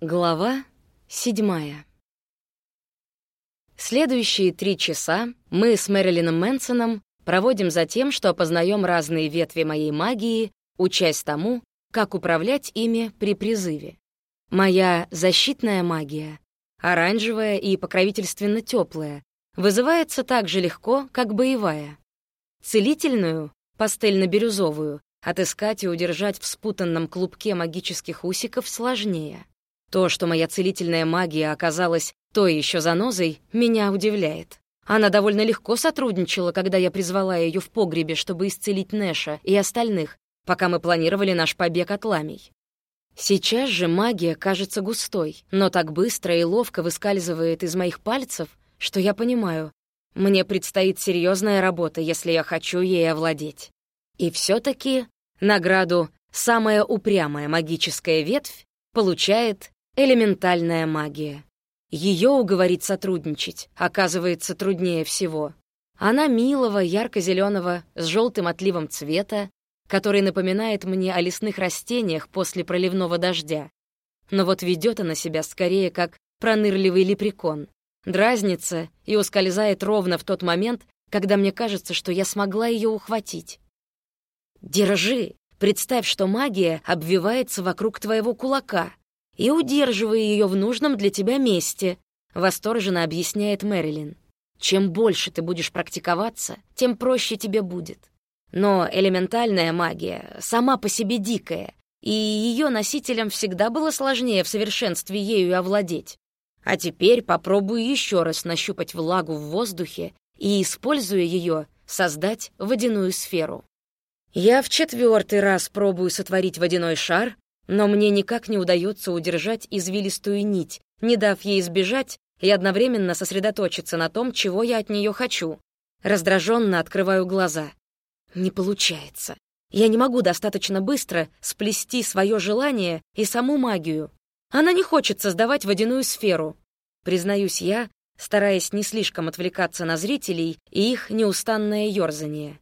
Глава седьмая. Следующие три часа мы с Мэрилином Мэнсоном проводим за тем, что опознаем разные ветви моей магии, учась тому, как управлять ими при призыве. Моя защитная магия, оранжевая и покровительственно теплая, вызывается так же легко, как боевая. Целительную, пастельно-бирюзовую, отыскать и удержать в спутанном клубке магических усиков сложнее. То, что моя целительная магия оказалась той еще занозой, меня удивляет. Она довольно легко сотрудничала, когда я призвала ее в погребе, чтобы исцелить Нэша и остальных, пока мы планировали наш побег от ламий. Сейчас же магия кажется густой, но так быстро и ловко выскальзывает из моих пальцев, что я понимаю, мне предстоит серьезная работа, если я хочу ей овладеть. И все таки награду «Самая упрямая магическая ветвь» получает элементальная магия. Ее уговорить сотрудничать оказывается труднее всего. Она милого, ярко-зеленого, с желтым отливом цвета, который напоминает мне о лесных растениях после проливного дождя. Но вот ведет она себя скорее как пронырливый лепрекон. Дразнится и ускользает ровно в тот момент, когда мне кажется, что я смогла ее ухватить. «Держи! Представь, что магия обвивается вокруг твоего кулака и удерживая ее в нужном для тебя месте», — восторженно объясняет Мэрилин. «Чем больше ты будешь практиковаться, тем проще тебе будет. Но элементальная магия сама по себе дикая, и ее носителям всегда было сложнее в совершенстве ею овладеть. А теперь попробуй еще раз нащупать влагу в воздухе и, используя ее, создать водяную сферу. Я в четвертый раз пробую сотворить водяной шар, но мне никак не удается удержать извилистую нить, не дав ей сбежать и одновременно сосредоточиться на том, чего я от нее хочу. Раздраженно открываю глаза. Не получается. Я не могу достаточно быстро сплести свое желание и саму магию. Она не хочет создавать водяную сферу. Признаюсь я, стараясь не слишком отвлекаться на зрителей и их неустанное ёрзание.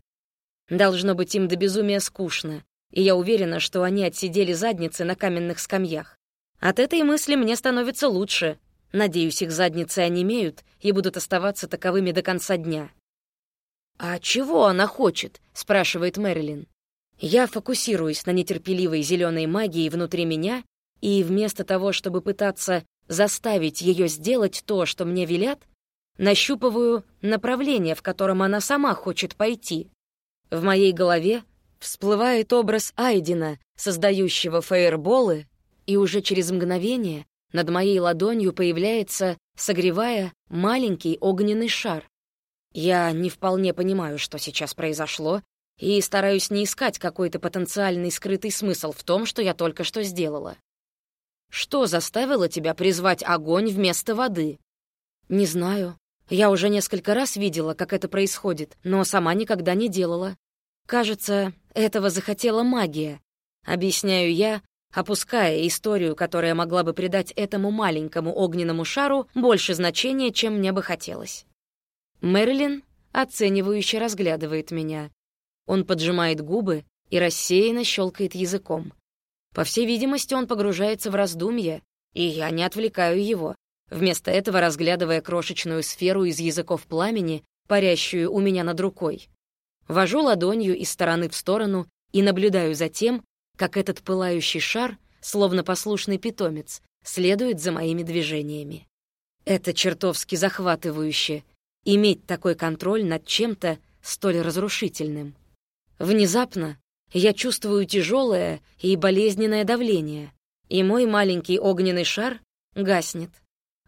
Должно быть им до безумия скучно, и я уверена, что они отсидели задницы на каменных скамьях. От этой мысли мне становится лучше. Надеюсь, их задницы онемеют и будут оставаться таковыми до конца дня. «А чего она хочет?» — спрашивает Мэрилин. Я фокусируюсь на нетерпеливой зеленой магии внутри меня, и вместо того, чтобы пытаться заставить ее сделать то, что мне велят, нащупываю направление, в котором она сама хочет пойти. В моей голове Всплывает образ Айдена, создающего фаерболы, и уже через мгновение над моей ладонью появляется, согревая, маленький огненный шар. Я не вполне понимаю, что сейчас произошло, и стараюсь не искать какой-то потенциальный скрытый смысл в том, что я только что сделала. Что заставило тебя призвать огонь вместо воды? Не знаю. Я уже несколько раз видела, как это происходит, но сама никогда не делала. Кажется, этого захотела магия. Объясняю я, опуская историю, которая могла бы придать этому маленькому огненному шару больше значения, чем мне бы хотелось. Мэрилин оценивающе разглядывает меня. Он поджимает губы и рассеянно щелкает языком. По всей видимости, он погружается в раздумья, и я не отвлекаю его, вместо этого разглядывая крошечную сферу из языков пламени, парящую у меня над рукой. Вожу ладонью из стороны в сторону и наблюдаю за тем, как этот пылающий шар, словно послушный питомец, следует за моими движениями. Это чертовски захватывающе — иметь такой контроль над чем-то столь разрушительным. Внезапно я чувствую тяжелое и болезненное давление, и мой маленький огненный шар гаснет.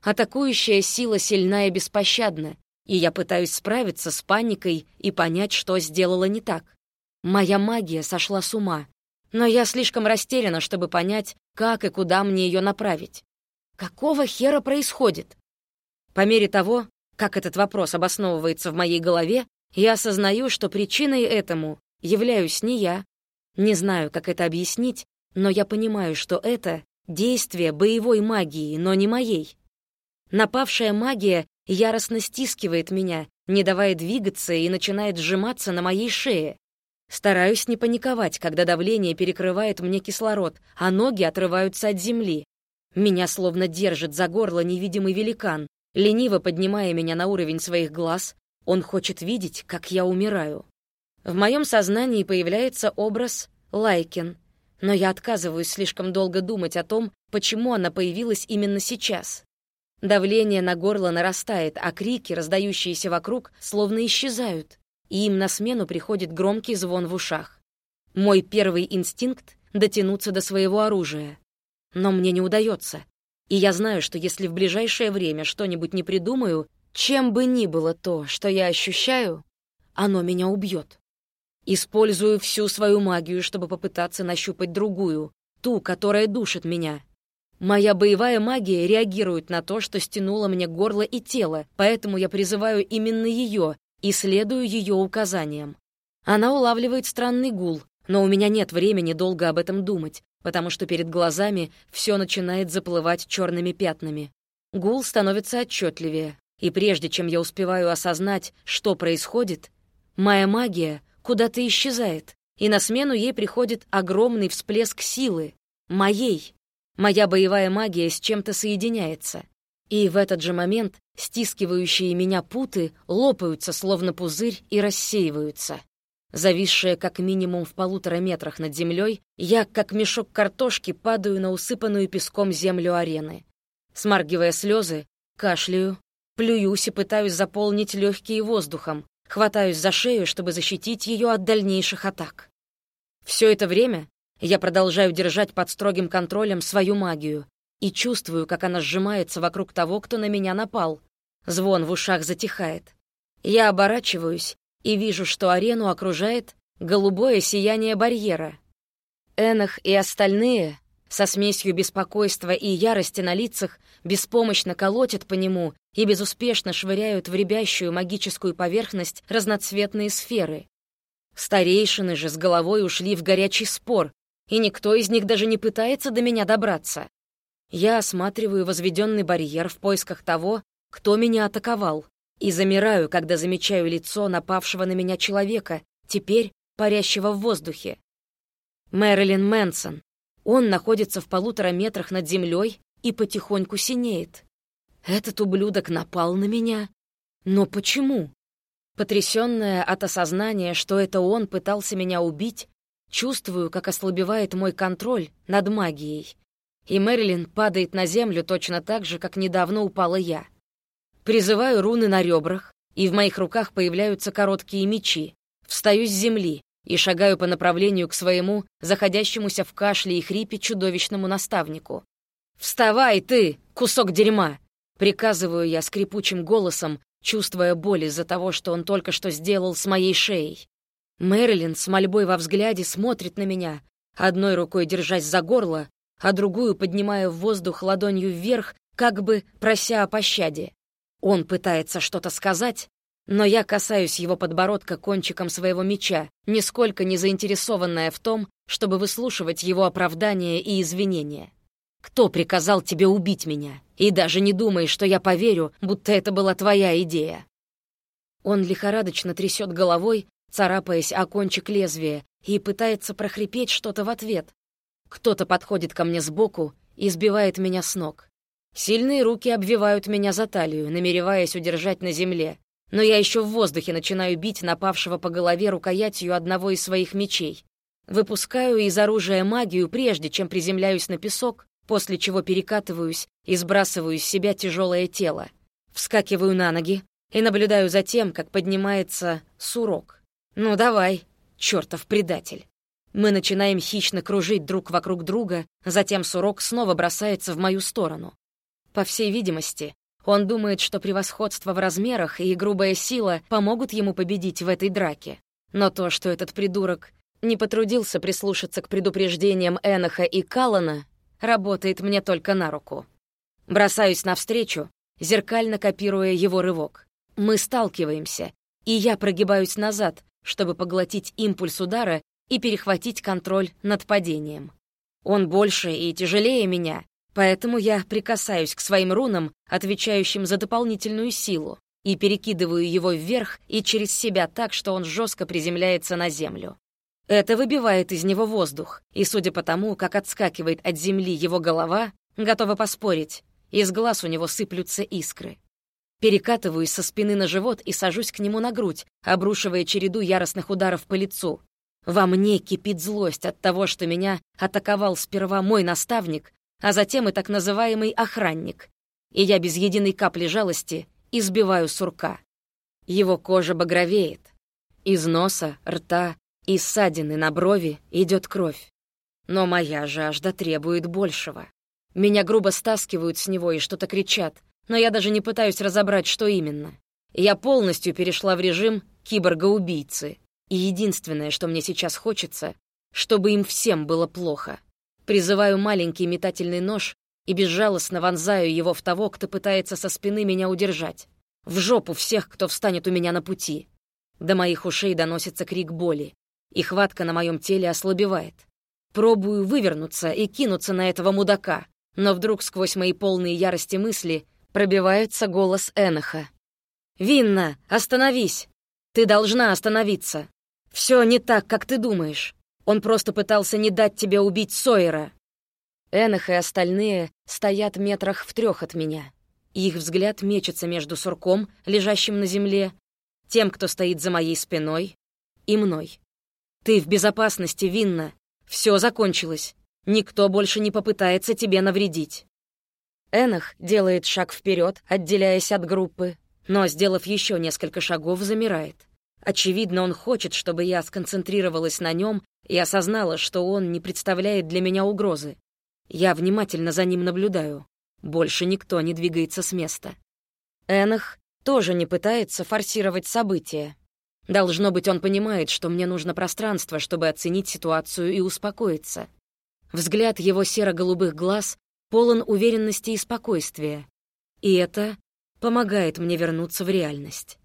Атакующая сила сильна и беспощадна, и я пытаюсь справиться с паникой и понять, что сделала не так. Моя магия сошла с ума, но я слишком растеряна, чтобы понять, как и куда мне ее направить. Какого хера происходит? По мере того, как этот вопрос обосновывается в моей голове, я осознаю, что причиной этому являюсь не я. Не знаю, как это объяснить, но я понимаю, что это действие боевой магии, но не моей. Напавшая магия яростно стискивает меня, не давая двигаться и начинает сжиматься на моей шее. Стараюсь не паниковать, когда давление перекрывает мне кислород, а ноги отрываются от земли. Меня словно держит за горло невидимый великан, лениво поднимая меня на уровень своих глаз. Он хочет видеть, как я умираю. В моем сознании появляется образ Лайкин, но я отказываюсь слишком долго думать о том, почему она появилась именно сейчас. Давление на горло нарастает, а крики, раздающиеся вокруг, словно исчезают, и им на смену приходит громкий звон в ушах. Мой первый инстинкт — дотянуться до своего оружия. Но мне не удается. И я знаю, что если в ближайшее время что-нибудь не придумаю, чем бы ни было то, что я ощущаю, оно меня убьет. Использую всю свою магию, чтобы попытаться нащупать другую, ту, которая душит меня. Моя боевая магия реагирует на то, что стянуло мне горло и тело, поэтому я призываю именно ее и следую ее указаниям. Она улавливает странный гул, но у меня нет времени долго об этом думать, потому что перед глазами все начинает заплывать черными пятнами. Гул становится отчетливее, и прежде чем я успеваю осознать, что происходит, моя магия куда-то исчезает, и на смену ей приходит огромный всплеск силы, моей. Моя боевая магия с чем-то соединяется. И в этот же момент стискивающие меня путы лопаются, словно пузырь, и рассеиваются. Зависшая как минимум в полутора метрах над землей, я, как мешок картошки, падаю на усыпанную песком землю арены. Смаргивая слезы, кашляю, плююсь и пытаюсь заполнить легкие воздухом, хватаюсь за шею, чтобы защитить ее от дальнейших атак. Все это время я продолжаю держать под строгим контролем свою магию и чувствую, как она сжимается вокруг того, кто на меня напал. Звон в ушах затихает. Я оборачиваюсь и вижу, что арену окружает голубое сияние барьера. Энах и остальные, со смесью беспокойства и ярости на лицах, беспомощно колотят по нему и безуспешно швыряют в рябящую магическую поверхность разноцветные сферы. Старейшины же с головой ушли в горячий спор, и никто из них даже не пытается до меня добраться. Я осматриваю возведенный барьер в поисках того, кто меня атаковал, и замираю, когда замечаю лицо напавшего на меня человека, теперь парящего в воздухе. Мэрилин Мэнсон. Он находится в полутора метрах над землей и потихоньку синеет. Этот ублюдок напал на меня. Но почему? Потрясённая от осознания, что это он пытался меня убить, Чувствую, как ослабевает мой контроль над магией. И Мэрилин падает на землю точно так же, как недавно упала я. Призываю руны на ребрах, и в моих руках появляются короткие мечи. Встаю с земли и шагаю по направлению к своему, заходящемуся в кашле и хрипе чудовищному наставнику. «Вставай, ты, кусок дерьма!» Приказываю я скрипучим голосом, чувствуя боль из-за того, что он только что сделал с моей шеей. Мэрилин с мольбой во взгляде смотрит на меня, одной рукой держась за горло, а другую поднимая в воздух ладонью вверх, как бы прося о пощаде. Он пытается что-то сказать, но я касаюсь его подбородка кончиком своего меча, нисколько не заинтересованная в том, чтобы выслушивать его оправдания и извинения. «Кто приказал тебе убить меня? И даже не думай, что я поверю, будто это была твоя идея». Он лихорадочно трясет головой, царапаясь о кончик лезвия, и пытается прохрипеть что-то в ответ. Кто-то подходит ко мне сбоку и сбивает меня с ног. Сильные руки обвивают меня за талию, намереваясь удержать на земле, но я еще в воздухе начинаю бить напавшего по голове рукоятью одного из своих мечей. Выпускаю из оружия магию, прежде чем приземляюсь на песок, после чего перекатываюсь и сбрасываю с себя тяжелое тело. Вскакиваю на ноги и наблюдаю за тем, как поднимается сурок. «Ну давай, чертов предатель!» Мы начинаем хищно кружить друг вокруг друга, затем Сурок снова бросается в мою сторону. По всей видимости, он думает, что превосходство в размерах и грубая сила помогут ему победить в этой драке. Но то, что этот придурок не потрудился прислушаться к предупреждениям Эноха и Каллана, работает мне только на руку. Бросаюсь навстречу, зеркально копируя его рывок. Мы сталкиваемся, и я прогибаюсь назад, чтобы поглотить импульс удара и перехватить контроль над падением. Он больше и тяжелее меня, поэтому я прикасаюсь к своим рунам, отвечающим за дополнительную силу, и перекидываю его вверх и через себя так, что он жестко приземляется на землю. Это выбивает из него воздух, и судя по тому, как отскакивает от земли его голова, готова поспорить. Из глаз у него сыплются искры. Перекатываюсь со спины на живот и сажусь к нему на грудь, обрушивая череду яростных ударов по лицу. Во мне кипит злость от того, что меня атаковал сперва мой наставник, а затем и так называемый охранник. И я без единой капли жалости избиваю сурка. Его кожа багровеет. Из носа, рта и ссадины на брови идет кровь. Но моя жажда требует большего. Меня грубо стаскивают с него и что-то кричат, но я даже не пытаюсь разобрать, что именно. Я полностью перешла в режим киборга-убийцы, и единственное, что мне сейчас хочется, чтобы им всем было плохо. Призываю маленький метательный нож и безжалостно вонзаю его в того, кто пытается со спины меня удержать. В жопу всех, кто встанет у меня на пути. До моих ушей доносится крик боли, и хватка на моем теле ослабевает. Пробую вывернуться и кинуться на этого мудака, но вдруг сквозь мои полные ярости мысли Пробивается голос Эноха. «Винна, остановись! Ты должна остановиться! Все не так, как ты думаешь. Он просто пытался не дать тебе убить Сойера!» Энох и остальные стоят метрах в трех от меня. Их взгляд мечется между сурком, лежащим на земле, тем, кто стоит за моей спиной, и мной. «Ты в безопасности, Винна. Все закончилось. Никто больше не попытается тебе навредить». Энах делает шаг вперед, отделяясь от группы, но, сделав еще несколько шагов, замирает. Очевидно, он хочет, чтобы я сконцентрировалась на нем и осознала, что он не представляет для меня угрозы. Я внимательно за ним наблюдаю. Больше никто не двигается с места. Энах тоже не пытается форсировать события. Должно быть, он понимает, что мне нужно пространство, чтобы оценить ситуацию и успокоиться. Взгляд его серо-голубых глаз полон уверенности и спокойствия. И это помогает мне вернуться в реальность.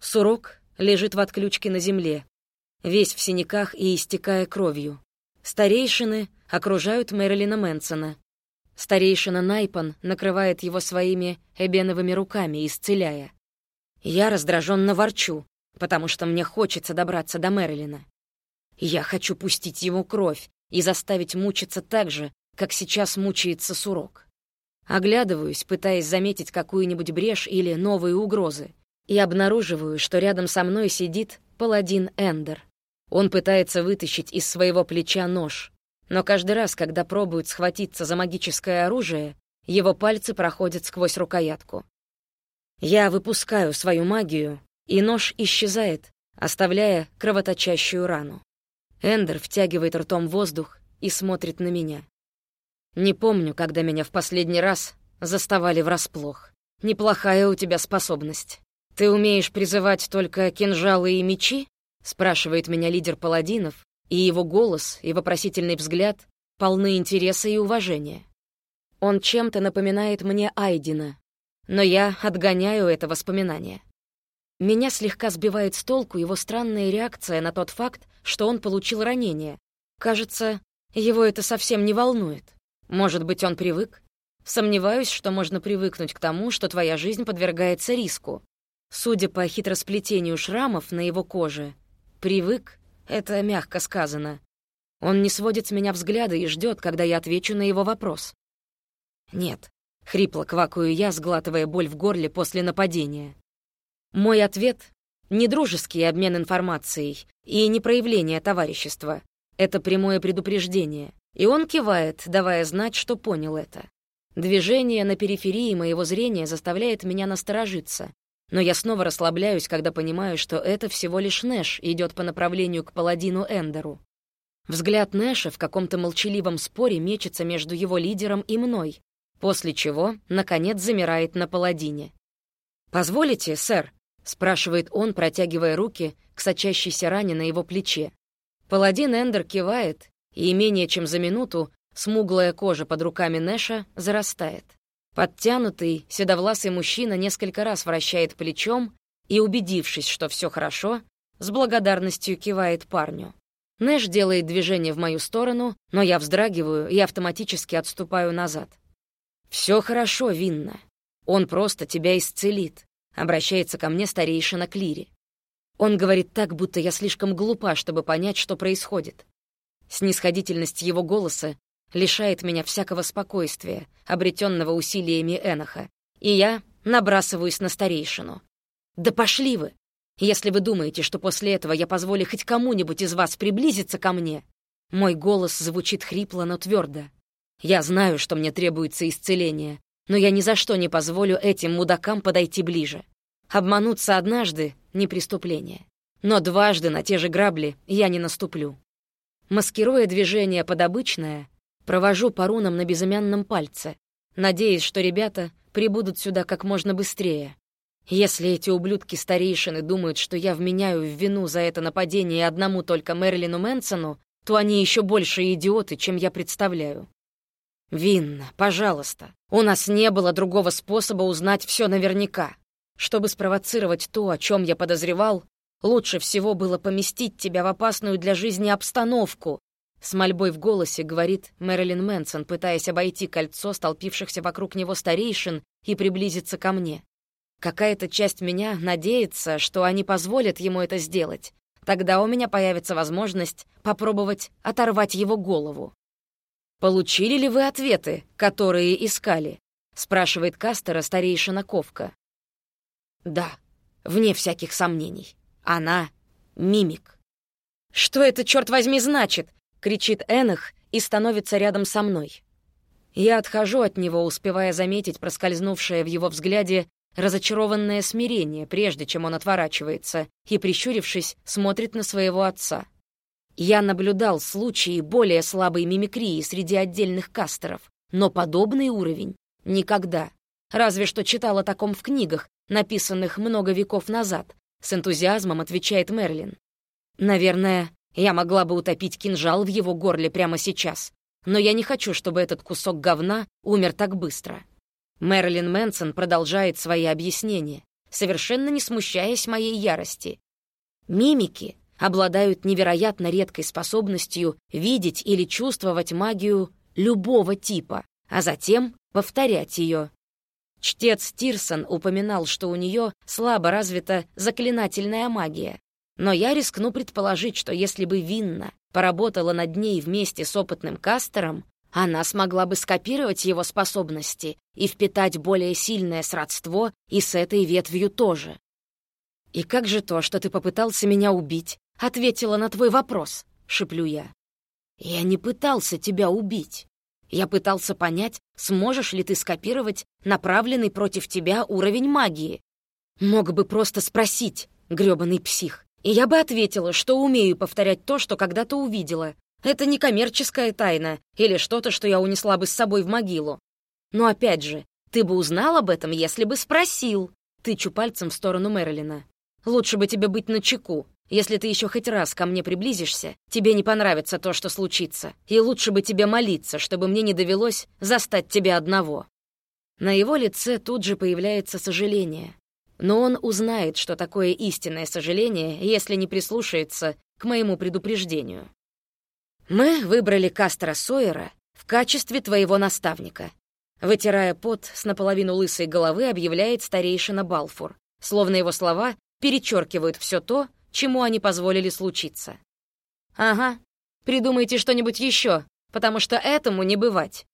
Сурок лежит в отключке на земле, весь в синяках и истекая кровью. Старейшины окружают Мэрилина Мэнсона. Старейшина Найпан накрывает его своими эбеновыми руками, исцеляя. Я раздраженно ворчу, потому что мне хочется добраться до Мэрилина. Я хочу пустить ему кровь и заставить мучиться так же, как сейчас мучается сурок. Оглядываюсь, пытаясь заметить какую-нибудь брешь или новые угрозы, и обнаруживаю, что рядом со мной сидит паладин Эндер. Он пытается вытащить из своего плеча нож, но каждый раз, когда пробует схватиться за магическое оружие, его пальцы проходят сквозь рукоятку. Я выпускаю свою магию, и нож исчезает, оставляя кровоточащую рану. Эндер втягивает ртом воздух и смотрит на меня. Не помню, когда меня в последний раз заставали врасплох. Неплохая у тебя способность. Ты умеешь призывать только кинжалы и мечи? Спрашивает меня лидер паладинов, и его голос и вопросительный взгляд полны интереса и уважения. Он чем-то напоминает мне Айдина, но я отгоняю это воспоминание. Меня слегка сбивает с толку его странная реакция на тот факт, что он получил ранение. Кажется, его это совсем не волнует. Может быть, он привык? Сомневаюсь, что можно привыкнуть к тому, что твоя жизнь подвергается риску. Судя по хитросплетению шрамов на его коже, привык — это мягко сказано. Он не сводит с меня взгляда и ждет, когда я отвечу на его вопрос. «Нет», — хрипло квакаю я, сглатывая боль в горле после нападения. Мой ответ — не дружеский обмен информацией и не проявление товарищества. Это прямое предупреждение. И он кивает, давая знать, что понял это. Движение на периферии моего зрения заставляет меня насторожиться, но я снова расслабляюсь, когда понимаю, что это всего лишь Нэш идет по направлению к паладину Эндеру. Взгляд Нэша в каком-то молчаливом споре мечется между его лидером и мной, после чего, наконец, замирает на паладине. «Позволите, сэр?» — спрашивает он, протягивая руки к сочащейся ране на его плече. Паладин Эндер кивает, и менее чем за минуту смуглая кожа под руками Нэша зарастает. Подтянутый, седовласый мужчина несколько раз вращает плечом и, убедившись, что все хорошо, с благодарностью кивает парню. Нэш делает движение в мою сторону, но я вздрагиваю и автоматически отступаю назад. Все хорошо, Винна. Он просто тебя исцелит», — обращается ко мне старейшина Клири. Он говорит так, будто я слишком глупа, чтобы понять, что происходит. Снисходительность его голоса лишает меня всякого спокойствия, обретенного усилиями Эноха, и я набрасываюсь на старейшину. «Да пошли вы! Если вы думаете, что после этого я позволю хоть кому-нибудь из вас приблизиться ко мне...» Мой голос звучит хрипло, но твердо. «Я знаю, что мне требуется исцеление, но я ни за что не позволю этим мудакам подойти ближе. Обмануться однажды — не преступление. Но дважды на те же грабли я не наступлю. Маскируя движение под обычное, провожу по рунам на безымянном пальце, надеясь, что ребята прибудут сюда как можно быстрее. Если эти ублюдки-старейшины думают, что я вменяю в вину за это нападение одному только Мэрилину Мэнсону, то они еще больше идиоты, чем я представляю. «Винна, пожалуйста, у нас не было другого способа узнать все наверняка. Чтобы спровоцировать то, о чем я подозревал, лучше всего было поместить тебя в опасную для жизни обстановку. С мольбой в голосе говорит Мэрилин Мэнсон, пытаясь обойти кольцо столпившихся вокруг него старейшин и приблизиться ко мне. Какая-то часть меня надеется, что они позволят ему это сделать. Тогда у меня появится возможность попробовать оторвать его голову. «Получили ли вы ответы, которые искали?» — спрашивает Кастера старейшина Ковка. Да, вне всяких сомнений. Она — мимик. «Что это, черт возьми, значит?» — кричит Энах и становится рядом со мной. Я отхожу от него, успевая заметить проскользнувшее в его взгляде разочарованное смирение, прежде чем он отворачивается, и, прищурившись, смотрит на своего отца. Я наблюдал случаи более слабой мимикрии среди отдельных кастеров, но подобный уровень — никогда. Разве что читал о таком в книгах, написанных много веков назад, с энтузиазмом отвечает Мерлин. Наверное, я могла бы утопить кинжал в его горле прямо сейчас, но я не хочу, чтобы этот кусок говна умер так быстро. Мерлин Мэнсон продолжает свои объяснения, совершенно не смущаясь моей ярости. Мимики обладают невероятно редкой способностью видеть или чувствовать магию любого типа, а затем повторять ее. Чтец Тирсон упоминал, что у нее слабо развита заклинательная магия. Но я рискну предположить, что если бы Винна поработала над ней вместе с опытным кастером, она смогла бы скопировать его способности и впитать более сильное сродство и с этой ветвью тоже. «И как же то, что ты попытался меня убить, ответила на твой вопрос?» — шеплю я. «Я не пытался тебя убить. Я пытался понять, сможешь ли ты скопировать направленный против тебя уровень магии. Мог бы просто спросить, грёбаный псих. И я бы ответила, что умею повторять то, что когда-то увидела. Это не коммерческая тайна или что-то, что я унесла бы с собой в могилу. Но опять же, ты бы узнал об этом, если бы спросил. Тычу пальцем в сторону Мэрилина. Лучше бы тебе быть начеку. Если ты еще хоть раз ко мне приблизишься, тебе не понравится то, что случится, и лучше бы тебе молиться, чтобы мне не довелось застать тебя одного». На его лице тут же появляется сожаление. Но он узнает, что такое истинное сожаление, если не прислушается к моему предупреждению. «Мы выбрали Кастера Сойера в качестве твоего наставника», Вытирая пот с наполовину лысой головы, объявляет старейшина Балфур, словно его слова перечеркивают все то, чему они позволили случиться. «Ага, придумайте что-нибудь еще, потому что этому не бывать.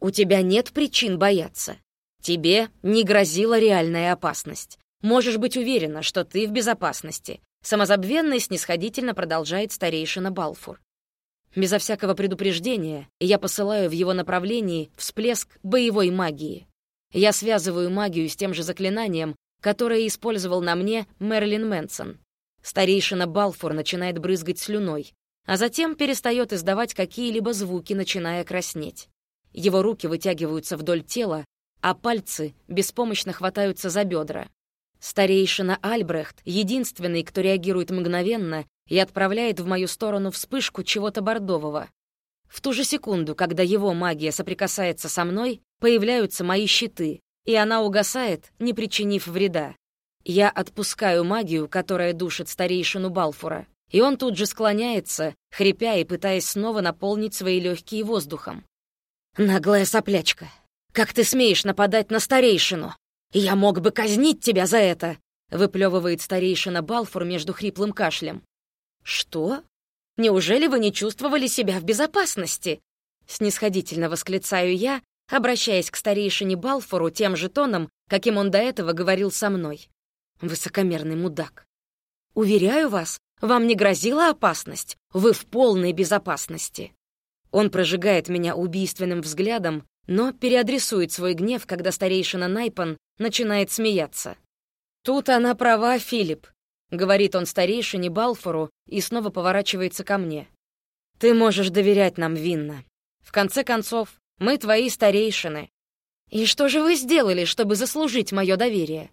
У тебя нет причин бояться. Тебе не грозила реальная опасность. Можешь быть уверена, что ты в безопасности», самозабвенно и снисходительно продолжает старейшина Балфур. Безо всякого предупреждения я посылаю в его направлении всплеск боевой магии. Я связываю магию с тем же заклинанием, которое использовал на мне Мерлин Мэнсон. Старейшина Балфур начинает брызгать слюной, а затем перестает издавать какие-либо звуки, начиная краснеть. Его руки вытягиваются вдоль тела, а пальцы беспомощно хватаются за бедра. Старейшина Альбрехт — единственный, кто реагирует мгновенно и отправляет в мою сторону вспышку чего-то бордового. В ту же секунду, когда его магия соприкасается со мной, появляются мои щиты, и она угасает, не причинив вреда. Я отпускаю магию, которая душит старейшину Балфура, и он тут же склоняется, хрипя и пытаясь снова наполнить свои легкие воздухом. «Наглая соплячка! Как ты смеешь нападать на старейшину? Я мог бы казнить тебя за это!» выплевывает старейшина Балфур между хриплым кашлем. «Что? Неужели вы не чувствовали себя в безопасности?» снисходительно восклицаю я, обращаясь к старейшине Балфору тем же тоном, каким он до этого говорил со мной. Высокомерный мудак. Уверяю вас, вам не грозила опасность, вы в полной безопасности. Он прожигает меня убийственным взглядом, но переадресует свой гнев, когда старейшина Найпан начинает смеяться. «Тут она права, Филипп», — говорит он старейшине Балфору и снова поворачивается ко мне. «Ты можешь доверять нам, Винна. В конце концов, мы твои старейшины. И что же вы сделали, чтобы заслужить мое доверие?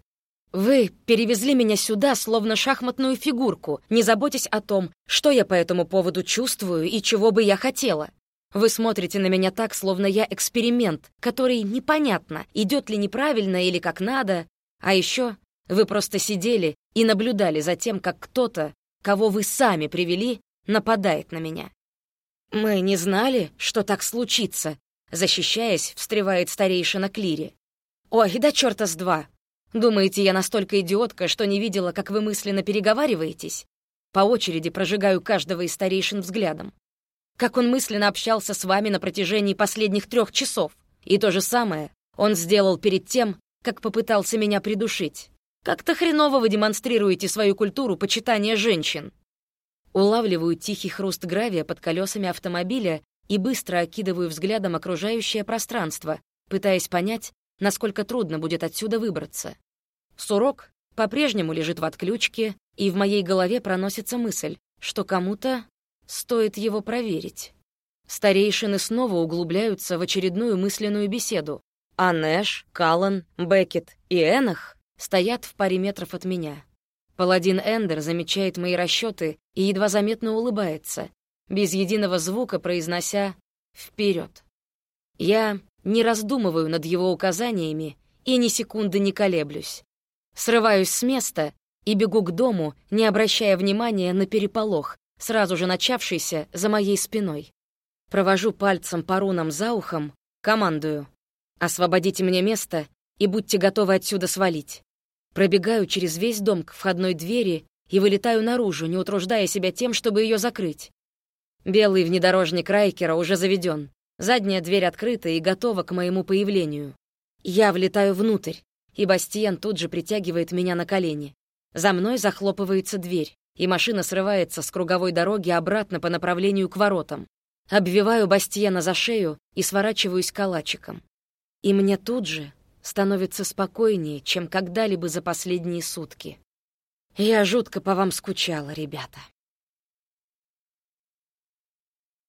Вы перевезли меня сюда, словно шахматную фигурку, не заботясь о том, что я по этому поводу чувствую и чего бы я хотела. Вы смотрите на меня так, словно я эксперимент, который непонятно, идет ли неправильно или как надо. А еще вы просто сидели и наблюдали за тем, как кто-то, кого вы сами привели, нападает на меня. Мы не знали, что так случится, защищаясь, встревает старейшина Клири. Ой, да черта с два. Думаете, я настолько идиотка, что не видела, как вы мысленно переговариваетесь? По очереди прожигаю каждого из старейшин взглядом как он мысленно общался с вами на протяжении последних трех часов. И то же самое он сделал перед тем, как попытался меня придушить. Как-то хреново вы демонстрируете свою культуру почитания женщин. Улавливаю тихий хруст гравия под колесами автомобиля и быстро окидываю взглядом окружающее пространство, пытаясь понять, насколько трудно будет отсюда выбраться. Сурок по-прежнему лежит в отключке, и в моей голове проносится мысль, что кому-то Стоит его проверить. Старейшины снова углубляются в очередную мысленную беседу, а Нэш, Каллан, Беккет и Энах стоят в паре метров от меня. Паладин Эндер замечает мои расчеты и едва заметно улыбается, без единого звука произнося «вперед». Я не раздумываю над его указаниями и ни секунды не колеблюсь. Срываюсь с места и бегу к дому, не обращая внимания на переполох, сразу же начавшийся за моей спиной. Провожу пальцем по рунам за ухом, командую. «Освободите мне место и будьте готовы отсюда свалить». Пробегаю через весь дом к входной двери и вылетаю наружу, не утруждая себя тем, чтобы ее закрыть. Белый внедорожник Райкера уже заведен. Задняя дверь открыта и готова к моему появлению. Я влетаю внутрь, и Бастиен тут же притягивает меня на колени. За мной захлопывается дверь и машина срывается с круговой дороги обратно по направлению к воротам. Обвиваю Бастиена за шею и сворачиваюсь калачиком. И мне тут же становится спокойнее, чем когда-либо за последние сутки. Я жутко по вам скучала, ребята.